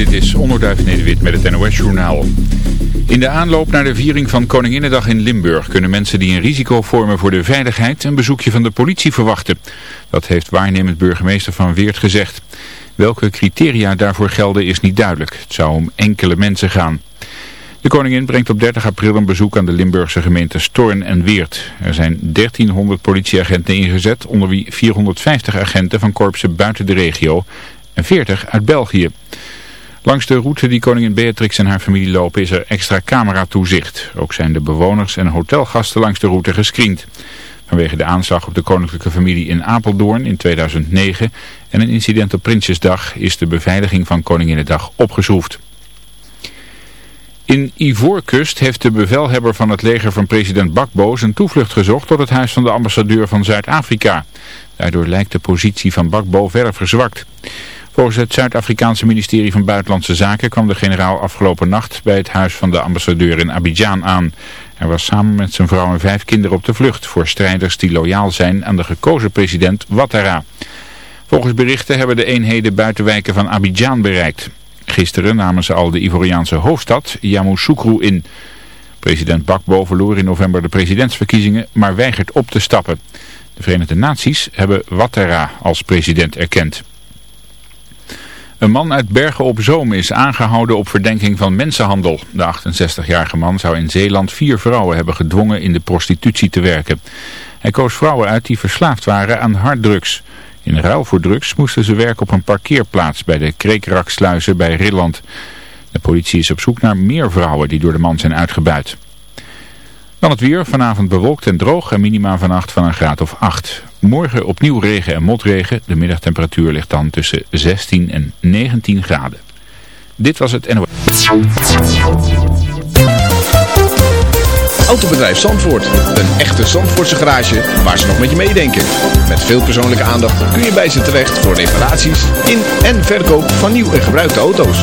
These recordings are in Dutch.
Dit is Onderduif Nederwit met het NOS-journaal. In de aanloop naar de viering van Koninginnedag in Limburg kunnen mensen die een risico vormen voor de veiligheid een bezoekje van de politie verwachten. Dat heeft waarnemend burgemeester Van Weert gezegd. Welke criteria daarvoor gelden is niet duidelijk. Het zou om enkele mensen gaan. De koningin brengt op 30 april een bezoek aan de Limburgse gemeente Storn en Weert. Er zijn 1300 politieagenten ingezet, onder wie 450 agenten van korpsen buiten de regio en 40 uit België. Langs de route die koningin Beatrix en haar familie lopen is er extra cameratoezicht. Ook zijn de bewoners en hotelgasten langs de route gescreend. Vanwege de aanslag op de koninklijke familie in Apeldoorn in 2009 en een incident op Prinsjesdag is de beveiliging van Koninginnedag opgeschroefd. In Ivoorkust heeft de bevelhebber van het leger van president Bakbo zijn toevlucht gezocht tot het huis van de ambassadeur van Zuid-Afrika. Daardoor lijkt de positie van Bakbo verder verzwakt. Volgens het Zuid-Afrikaanse ministerie van Buitenlandse Zaken kwam de generaal afgelopen nacht bij het huis van de ambassadeur in Abidjan aan. Hij was samen met zijn vrouw en vijf kinderen op de vlucht voor strijders die loyaal zijn aan de gekozen president Ouattara. Volgens berichten hebben de eenheden buitenwijken van Abidjan bereikt. Gisteren namen ze al de Ivoriaanse hoofdstad Yamoussoukro in. President Bakbo verloor in november de presidentsverkiezingen, maar weigert op te stappen. De Verenigde Naties hebben Ouattara als president erkend. Een man uit Bergen op Zoom is aangehouden op verdenking van mensenhandel. De 68-jarige man zou in Zeeland vier vrouwen hebben gedwongen in de prostitutie te werken. Hij koos vrouwen uit die verslaafd waren aan harddrugs. In ruil voor drugs moesten ze werken op een parkeerplaats bij de Kreekraksluizen bij Rilland. De politie is op zoek naar meer vrouwen die door de man zijn uitgebuit. Dan het weer, vanavond bewolkt en droog en minima vannacht van een graad of 8. Morgen opnieuw regen en motregen. De middagtemperatuur ligt dan tussen 16 en 19 graden. Dit was het NOS. Autobedrijf Zandvoort. Een echte Zandvoortse garage waar ze nog met je meedenken. Met veel persoonlijke aandacht kun je bij ze terecht voor reparaties in en verkoop van nieuw en gebruikte auto's.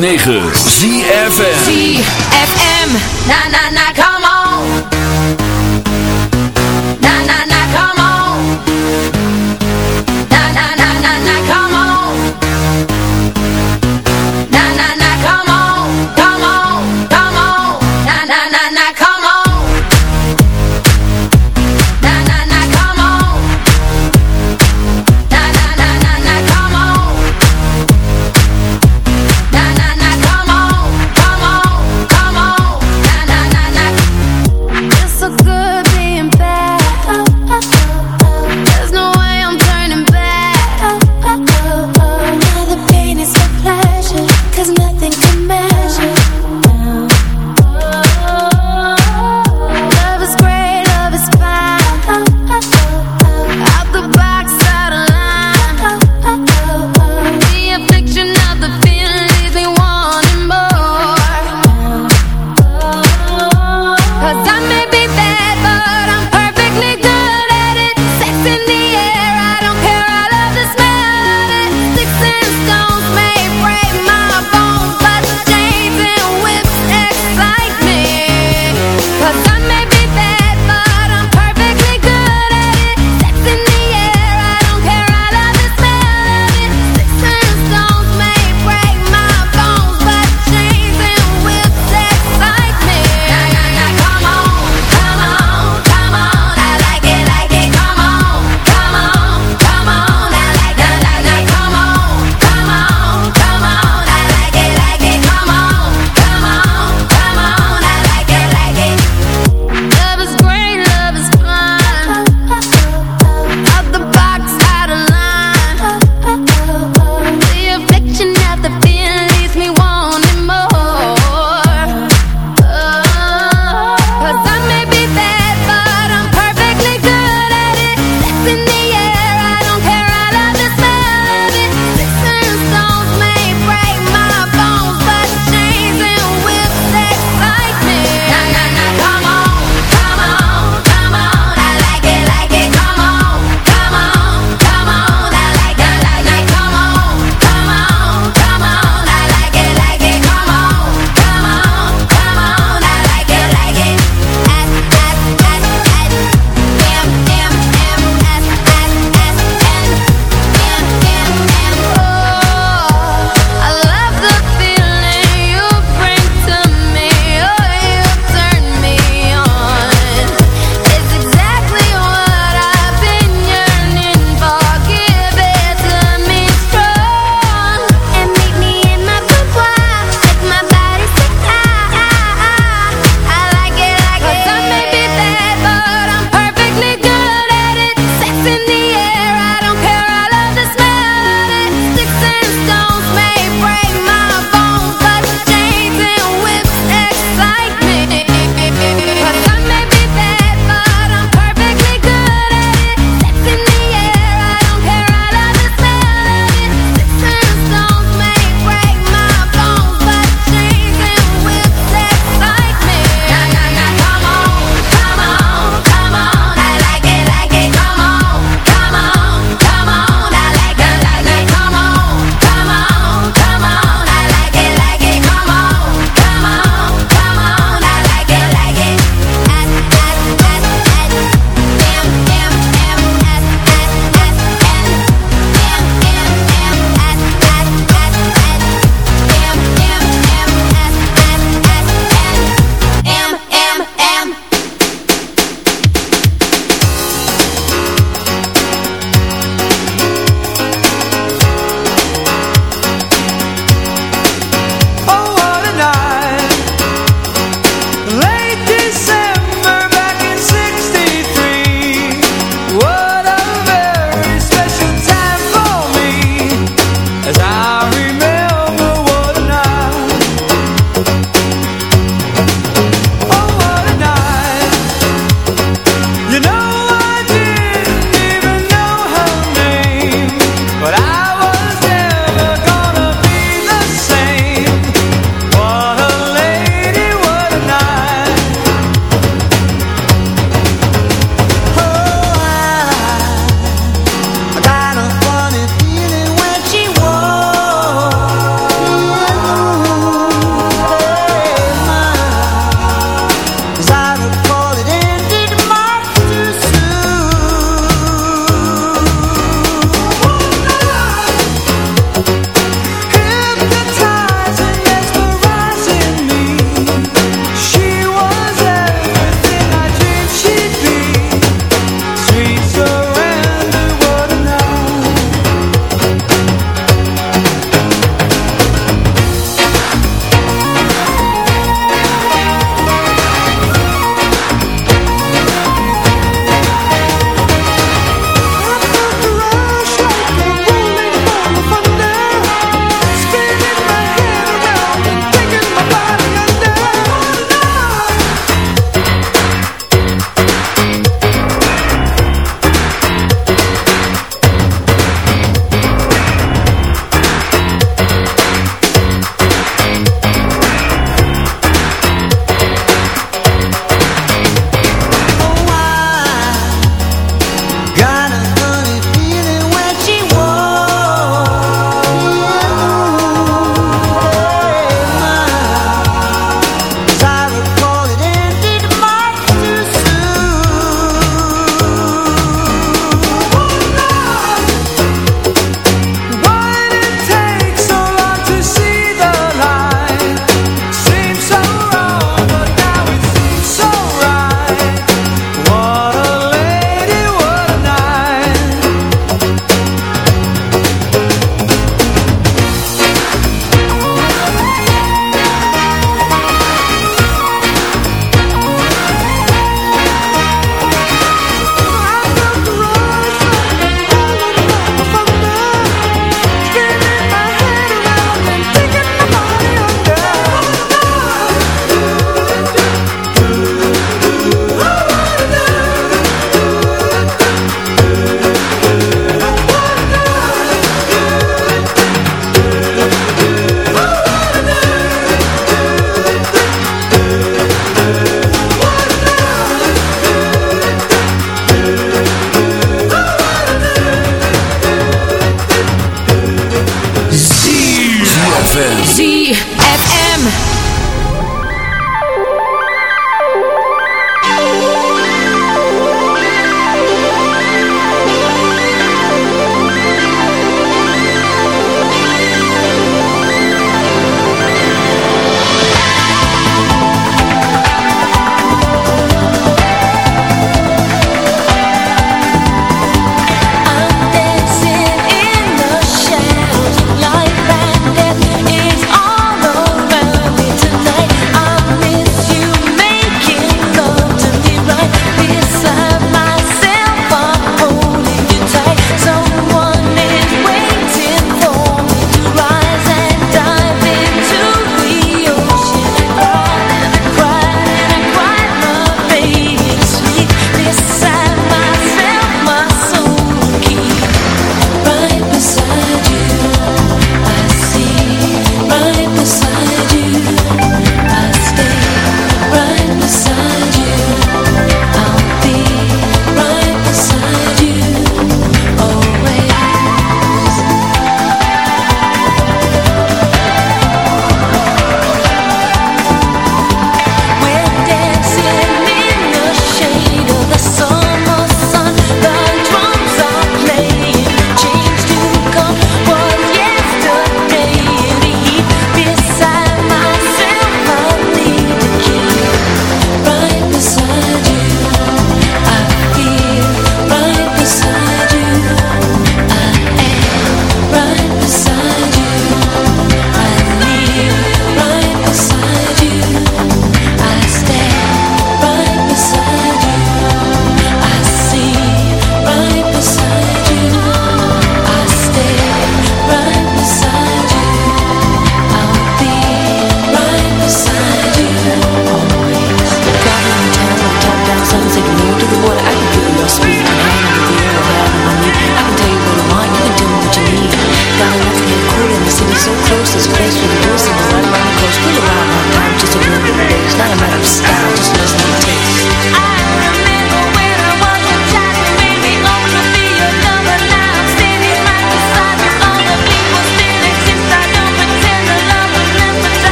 106.9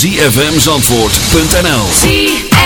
www.zfmzandvoort.nl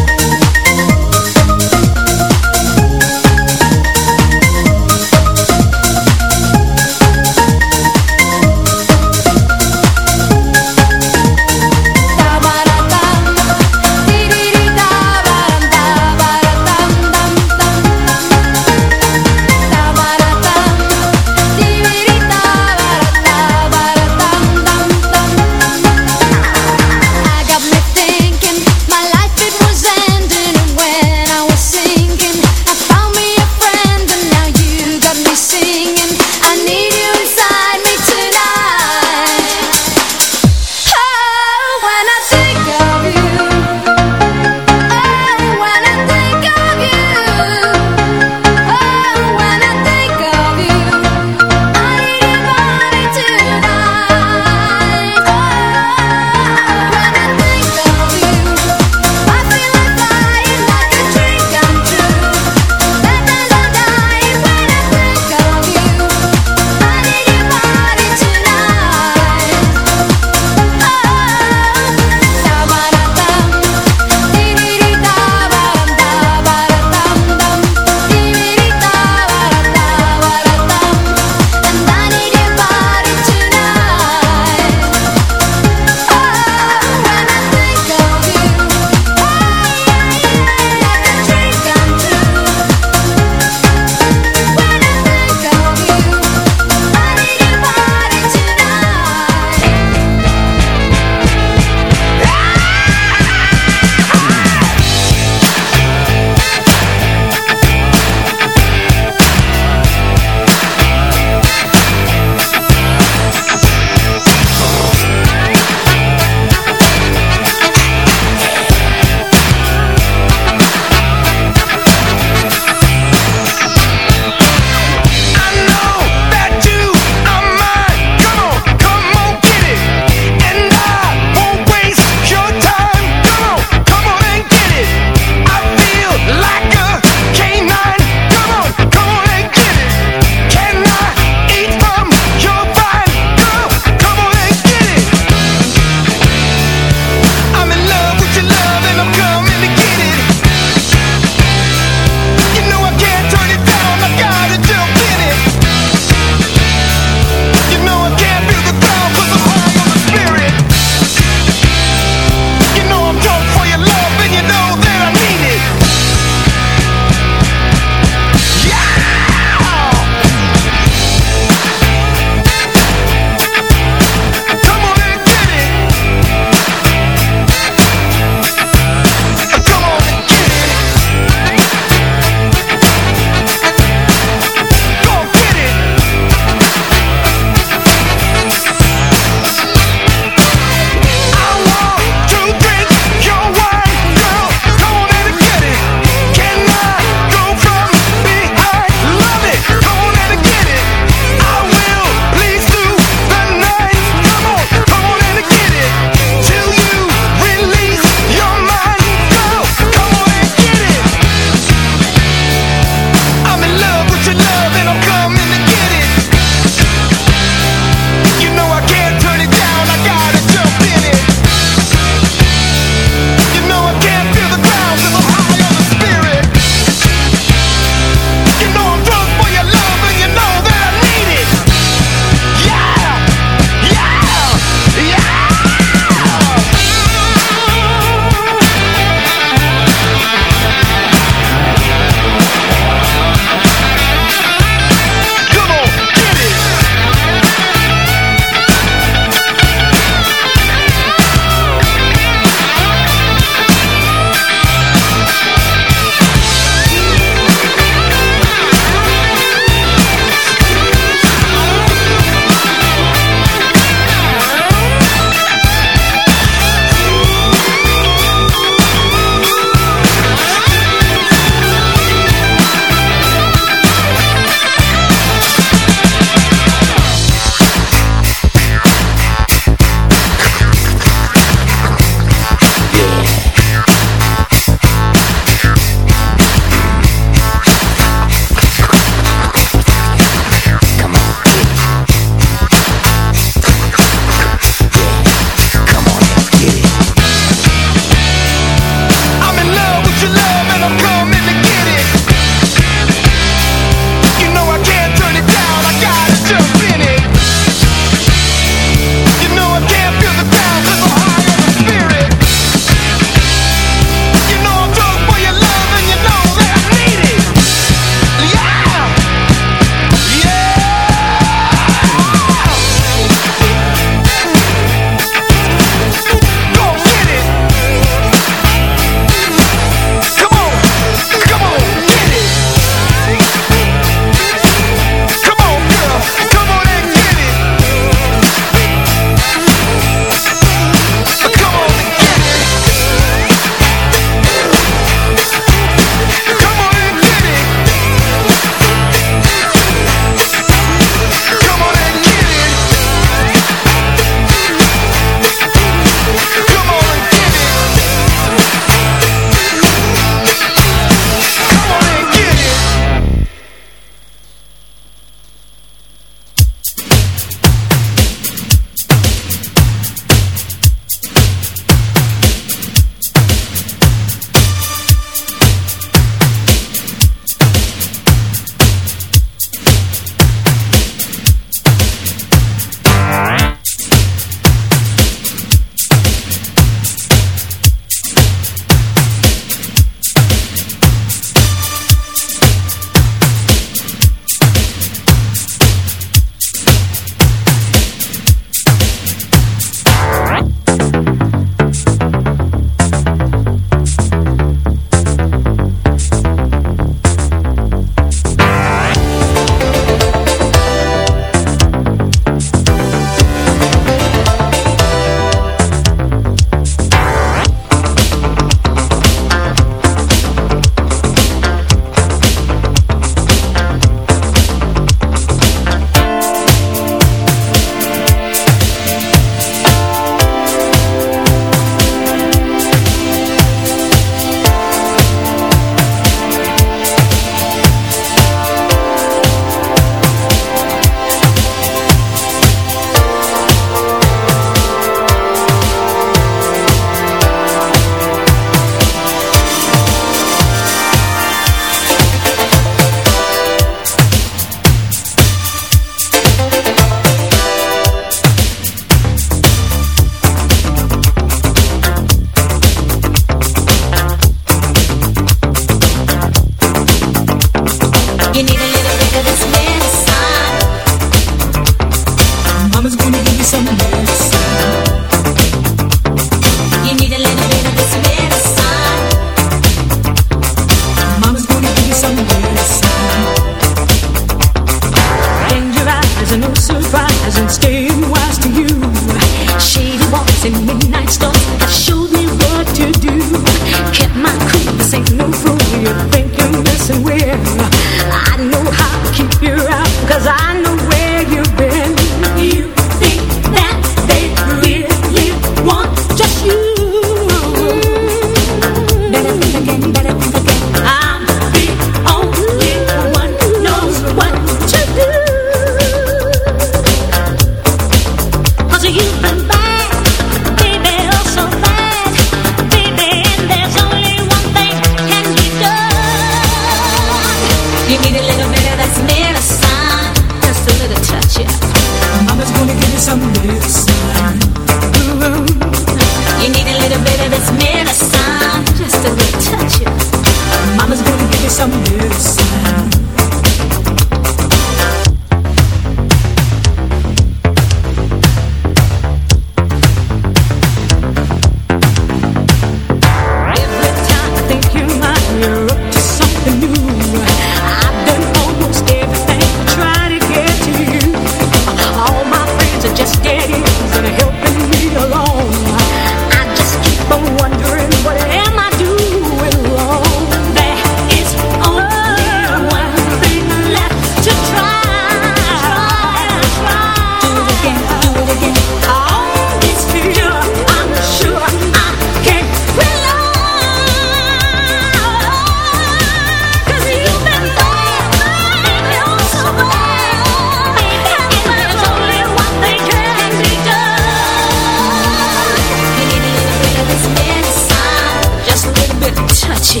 at you.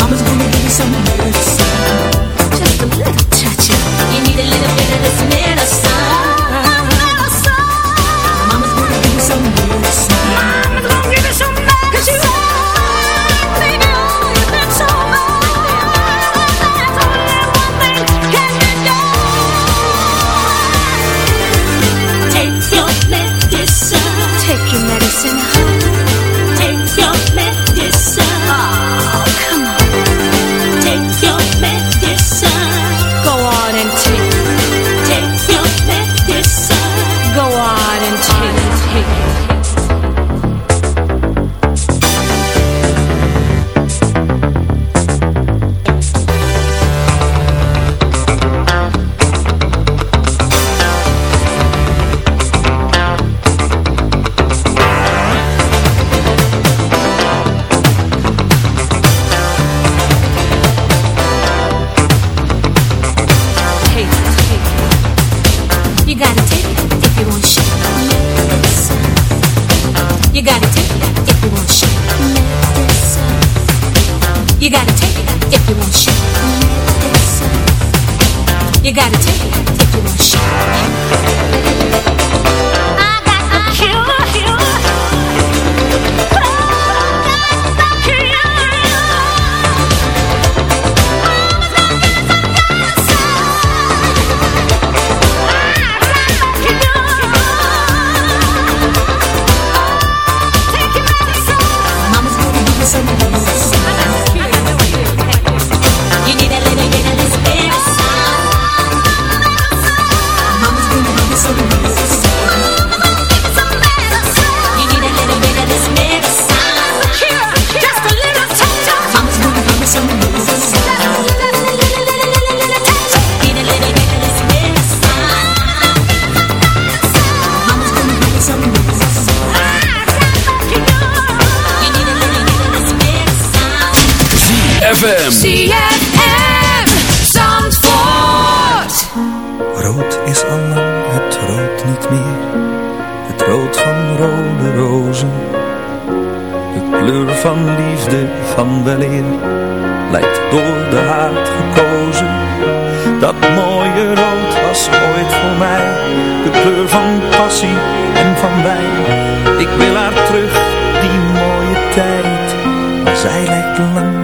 Mama's gonna give you some nerves. ZFM. ZFM. Zandvoort. Rood is al lang het rood niet meer. Het rood van rode rozen. De kleur van liefde van weleer. Lijkt door de haat gekozen. Dat mooie rood was ooit voor mij. De kleur van passie en van wijn. Ik wil haar terug, die mooie tijd. Maar zij lijkt lang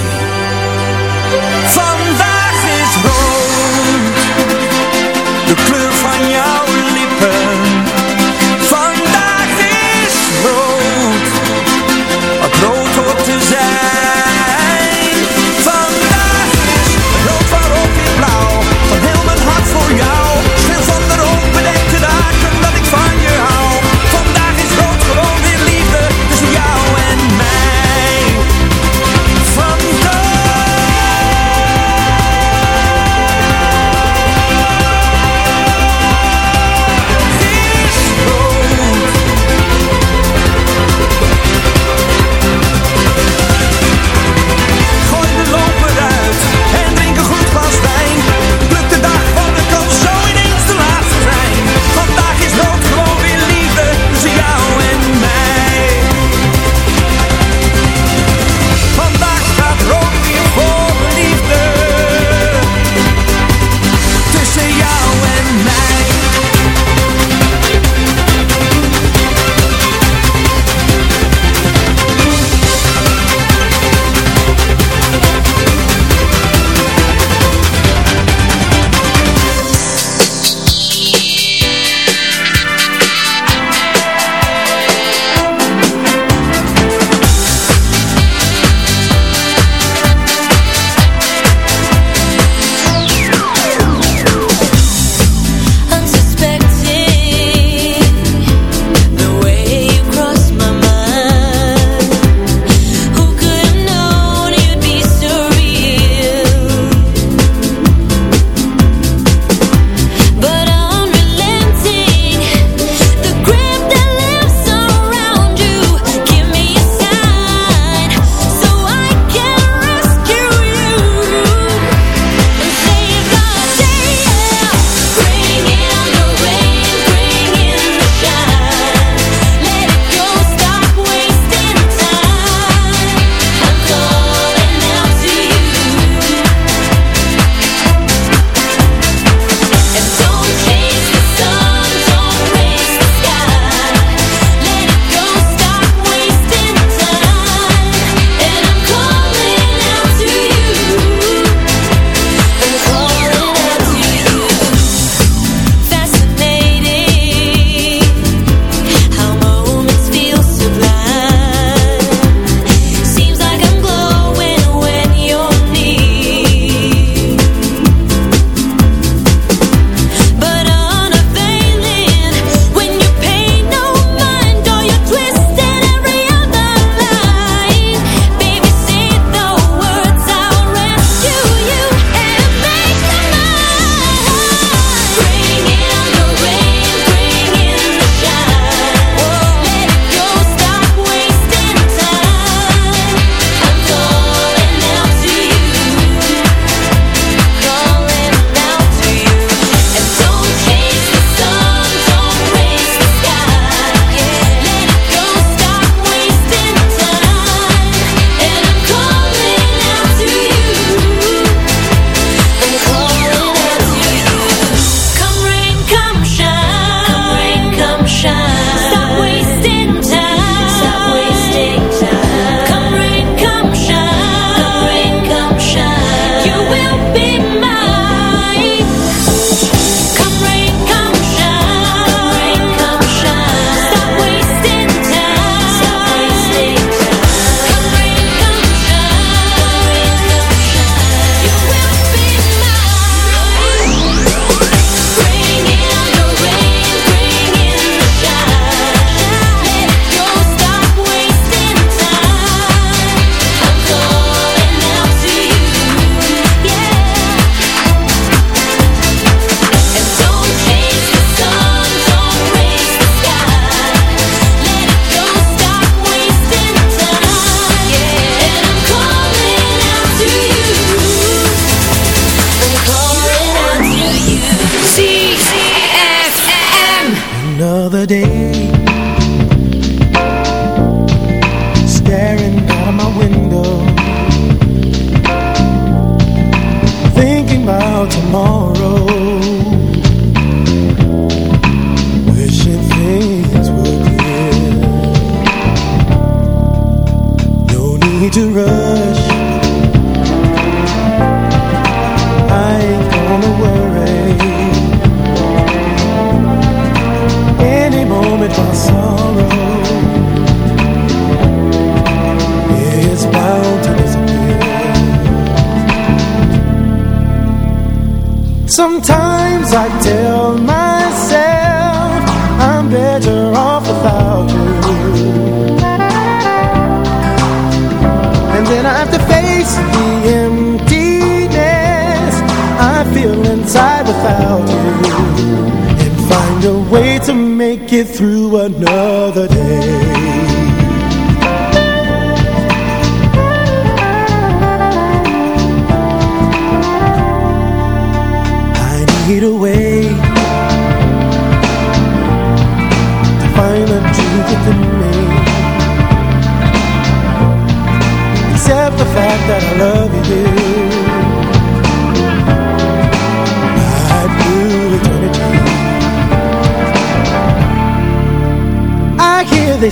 through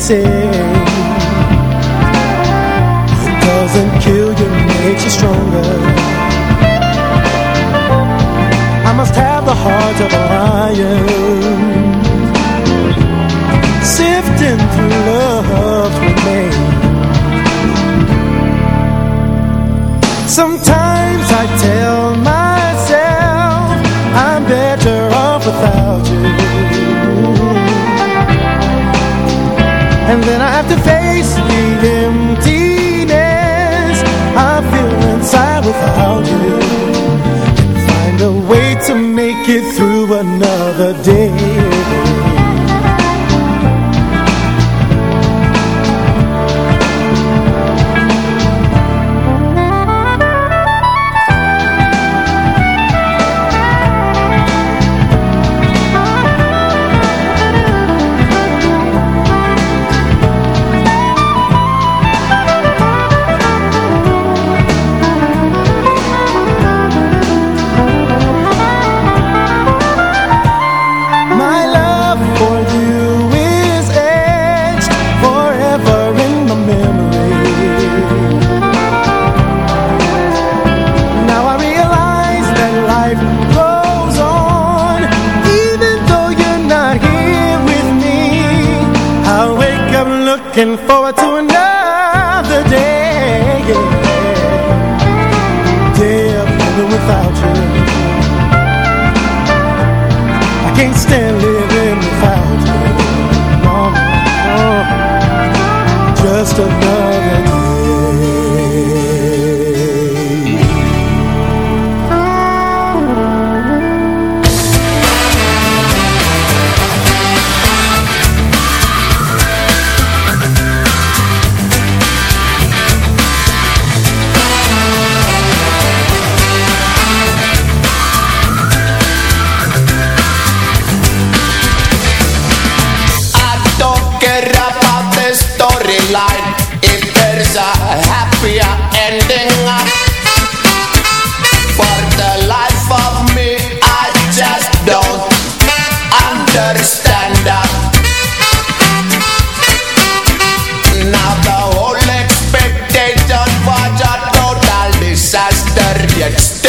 você. table next